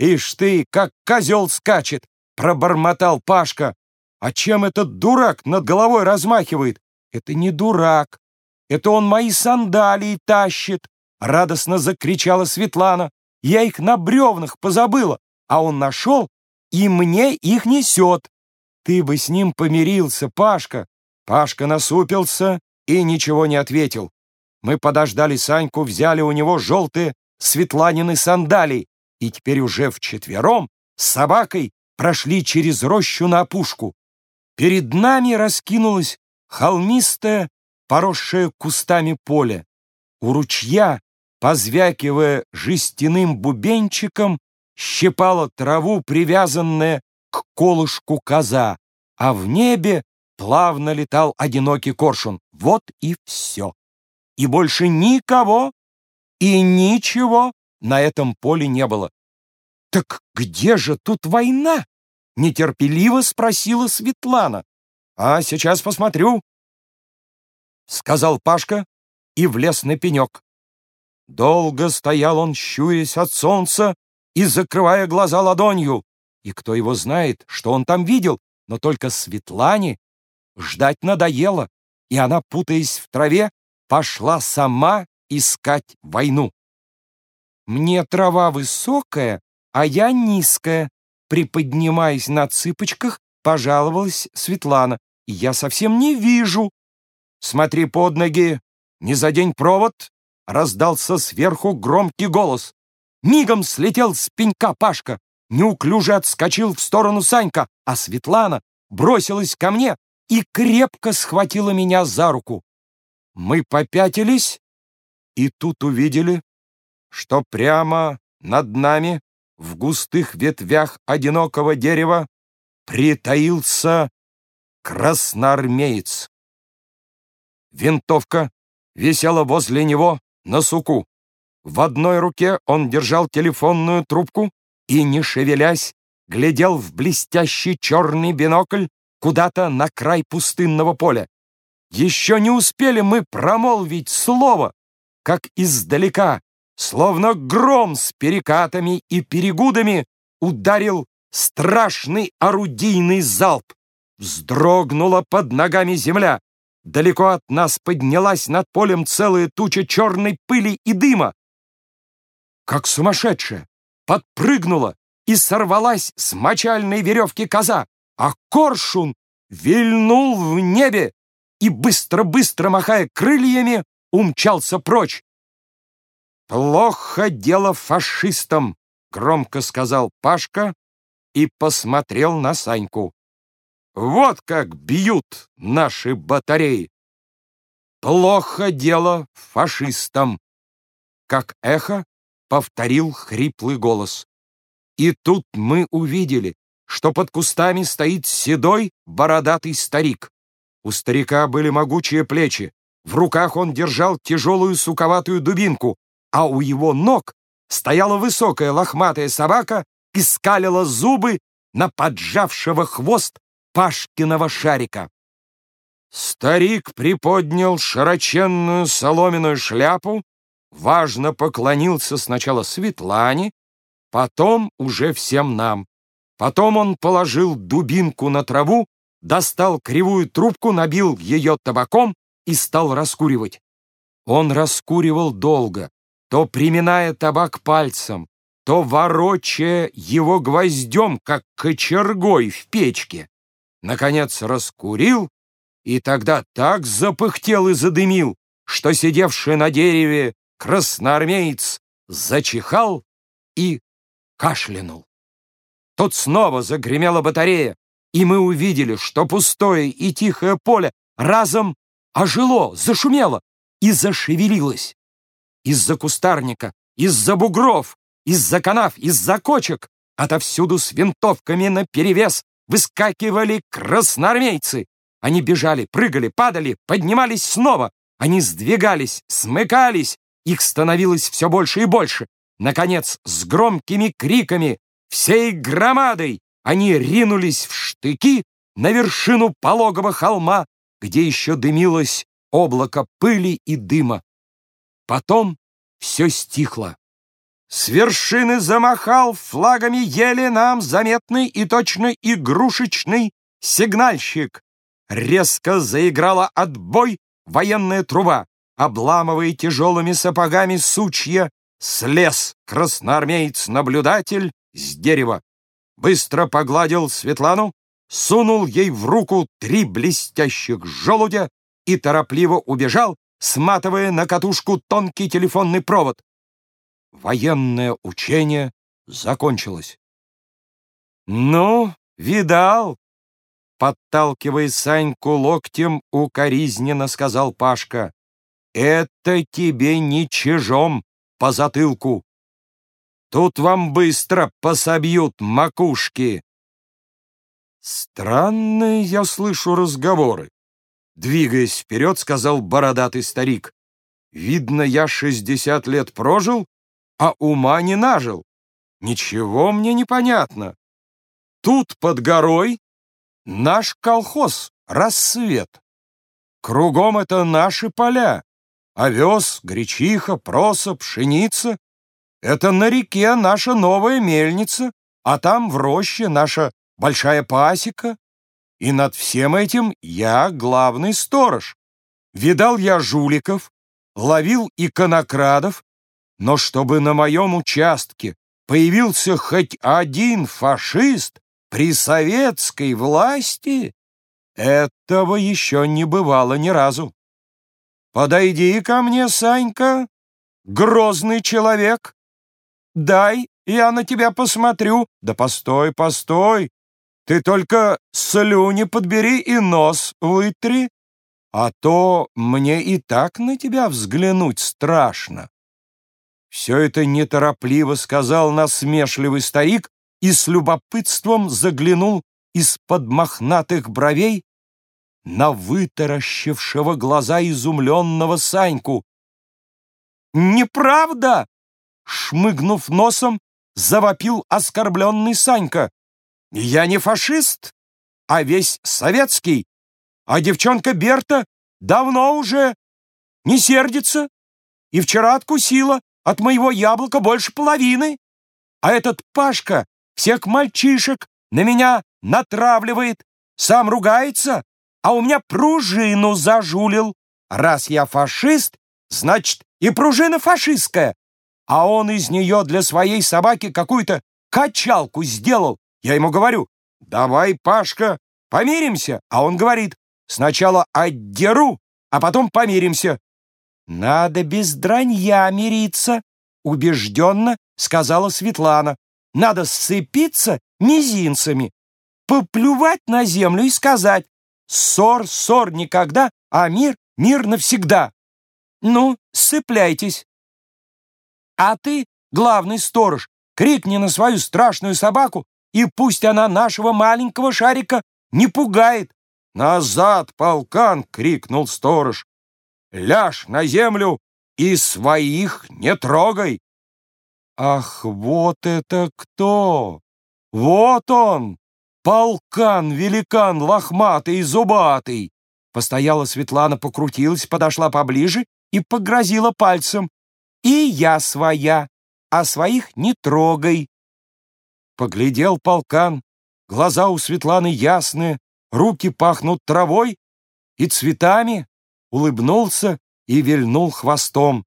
«Ишь ты, как козел скачет!» — пробормотал Пашка. «А чем этот дурак над головой размахивает?» «Это не дурак. Это он мои сандалии тащит!» — радостно закричала Светлана. «Я их на бревнах позабыла, а он нашел и мне их несет. Ты бы с ним помирился, Пашка!» Пашка насупился и ничего не ответил. Мы подождали Саньку, взяли у него желтые Светланины сандалии, и теперь уже вчетвером с собакой прошли через рощу на опушку. Перед нами раскинулось холмистое, поросшее кустами поле. У ручья, позвякивая жестяным бубенчиком, щипала траву, привязанная к колышку коза, а в небе плавно летал одинокий коршун. Вот и все. И больше никого и ничего на этом поле не было. «Так где же тут война?» — нетерпеливо спросила Светлана. «А сейчас посмотрю», — сказал Пашка и влез на пенек. Долго стоял он, щурясь от солнца и закрывая глаза ладонью. И кто его знает, что он там видел, но только Светлане ждать надоело, и она, путаясь в траве, пошла сама искать войну. Мне трава высокая, а я низкая, приподнимаясь на цыпочках, пожаловалась Светлана. Я совсем не вижу. Смотри под ноги, не задень провод, раздался сверху громкий голос. Мигом слетел с пенька Пашка, неуклюже отскочил в сторону Санька, а Светлана бросилась ко мне и крепко схватила меня за руку. Мы попятились и тут увидели, что прямо над нами в густых ветвях одинокого дерева притаился красноармеец. Винтовка висела возле него на суку. В одной руке он держал телефонную трубку и, не шевелясь, глядел в блестящий черный бинокль куда-то на край пустынного поля. Еще не успели мы промолвить слово, как издалека, словно гром с перекатами и перегудами, ударил страшный орудийный залп. Вздрогнула под ногами земля. Далеко от нас поднялась над полем целая туча черной пыли и дыма. Как сумасшедшая, подпрыгнула и сорвалась с мочальной веревки коза, а коршун вильнул в небе и, быстро-быстро махая крыльями, умчался прочь. «Плохо дело фашистам», — громко сказал Пашка и посмотрел на Саньку. «Вот как бьют наши батареи!» «Плохо дело фашистам», — как эхо повторил хриплый голос. И тут мы увидели, что под кустами стоит седой бородатый старик. У старика были могучие плечи, в руках он держал тяжелую суковатую дубинку, а у его ног стояла высокая лохматая собака и скалила зубы на поджавшего хвост Пашкиного шарика. Старик приподнял широченную соломенную шляпу, важно поклонился сначала Светлане, потом уже всем нам. Потом он положил дубинку на траву, достал кривую трубку, набил ее табаком и стал раскуривать. Он раскуривал долго, то приминая табак пальцем, то ворочая его гвоздем, как кочергой в печке. Наконец раскурил, и тогда так запыхтел и задымил, что сидевший на дереве красноармеец зачихал и кашлянул. Тут снова загремела батарея, и мы увидели, что пустое и тихое поле разом ожило, зашумело и зашевелилось. Из-за кустарника, из-за бугров, из-за канав, из-за кочек, отовсюду с винтовками наперевес выскакивали красноармейцы. Они бежали, прыгали, падали, поднимались снова. Они сдвигались, смыкались. Их становилось все больше и больше. Наконец, с громкими криками, всей громадой, они ринулись в штыки на вершину пологого холма, где еще дымилось облако пыли и дыма. Потом все стихло. С вершины замахал флагами еле нам заметный и точно игрушечный сигнальщик. Резко заиграла отбой военная труба, обламывая тяжелыми сапогами сучья, слез красноармеец-наблюдатель с дерева. Быстро погладил Светлану, сунул ей в руку три блестящих желудя и торопливо убежал, сматывая на катушку тонкий телефонный провод. Военное учение закончилось. «Ну, видал?» Подталкивая Саньку локтем, укоризненно сказал Пашка. «Это тебе не чижом по затылку. Тут вам быстро пособьют макушки». Странные я слышу разговоры. Двигаясь вперед, сказал бородатый старик. Видно, я шестьдесят лет прожил, а ума не нажил. Ничего мне не понятно. Тут под горой наш колхоз «Рассвет». Кругом это наши поля. Овес, гречиха, проса, пшеница. Это на реке наша новая мельница, а там в роще наша большая пасека, и над всем этим я главный сторож. Видал я жуликов, ловил и конокрадов, но чтобы на моем участке появился хоть один фашист при советской власти, этого еще не бывало ни разу. Подойди ко мне, Санька, грозный человек. Дай, я на тебя посмотрю. Да постой, постой, ты только слюни подбери и нос вытри, а то мне и так на тебя взглянуть страшно. Все это неторопливо сказал насмешливый старик и с любопытством заглянул из-под мохнатых бровей на вытаращившего глаза изумленного Саньку. «Неправда!» — шмыгнув носом, завопил оскорбленный Санька. Я не фашист, а весь советский. А девчонка Берта давно уже не сердится и вчера откусила от моего яблока больше половины. А этот Пашка всех мальчишек на меня натравливает, сам ругается, а у меня пружину зажулил. Раз я фашист, значит и пружина фашистская. А он из нее для своей собаки какую-то качалку сделал, я ему говорю, давай, Пашка, помиримся. А он говорит, сначала отдеру, а потом помиримся. Надо без дранья мириться, убежденно сказала Светлана. Надо сцепиться мизинцами, поплювать на землю и сказать «Ссор, ссор никогда, а мир, мир навсегда». Ну, сцепляйтесь. А ты, главный сторож, крикни на свою страшную собаку и пусть она нашего маленького шарика не пугает. «Назад, полкан!» — крикнул сторож. «Ляжь на землю и своих не трогай!» Ах, вот это кто! Вот он! Полкан, великан, лохматый и зубатый! Постояла Светлана, покрутилась, подошла поближе и погрозила пальцем. «И я своя, а своих не трогай!» Поглядел полкан, глаза у Светланы ясные, руки пахнут травой и цветами, улыбнулся и вильнул хвостом.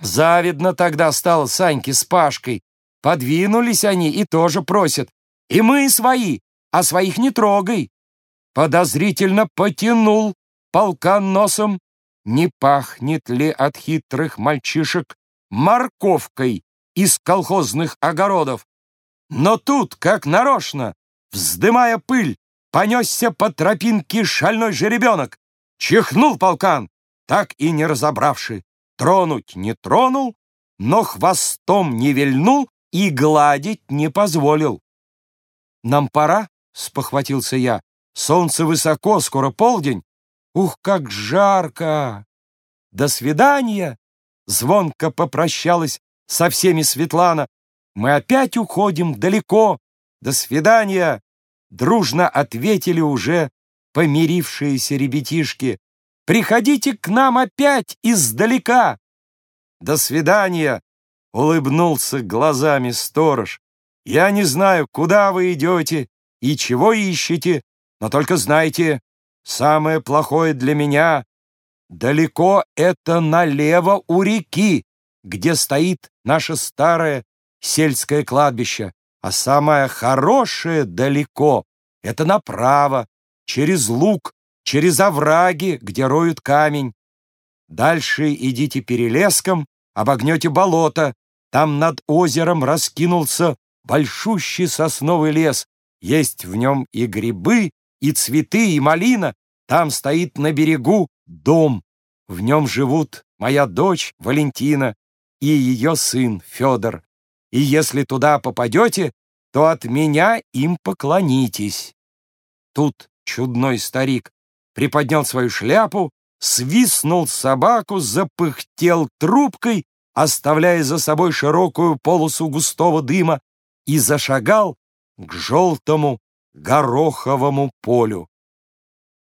Завидно тогда стало Саньке с Пашкой. Подвинулись они и тоже просят. И мы свои, а своих не трогай. Подозрительно потянул полкан носом. Не пахнет ли от хитрых мальчишек морковкой из колхозных огородов? Но тут, как нарочно, вздымая пыль, понесся по тропинке шальной жеребенок. Чихнул полкан, так и не разобравши. Тронуть не тронул, но хвостом не вильнул и гладить не позволил. «Нам пора?» — спохватился я. «Солнце высоко, скоро полдень. Ух, как жарко!» «До свидания!» — звонко попрощалась со всеми Светлана, мы опять уходим далеко. До свидания!» Дружно ответили уже помирившиеся ребятишки. «Приходите к нам опять издалека!» «До свидания!» улыбнулся глазами сторож. Я не знаю, куда вы идете и чего ищете, но только знайте, самое плохое для меня далеко это налево у реки, где стоит наше старое сельское кладбище, а самое хорошее далеко — это направо, через луг, через овраги, где роют камень. Дальше идите перелеском, обогнете болото, там над озером раскинулся большущий сосновый лес, есть в нем и грибы, и цветы, и малина, там стоит на берегу дом, в нем живут моя дочь Валентина и ее сын Федор. И если туда попадете, то от меня им поклонитесь. Тут чудной старик приподнял свою шляпу, свистнул собаку, запыхтел трубкой, оставляя за собой широкую полосу густого дыма, и зашагал к желтому гороховому полю.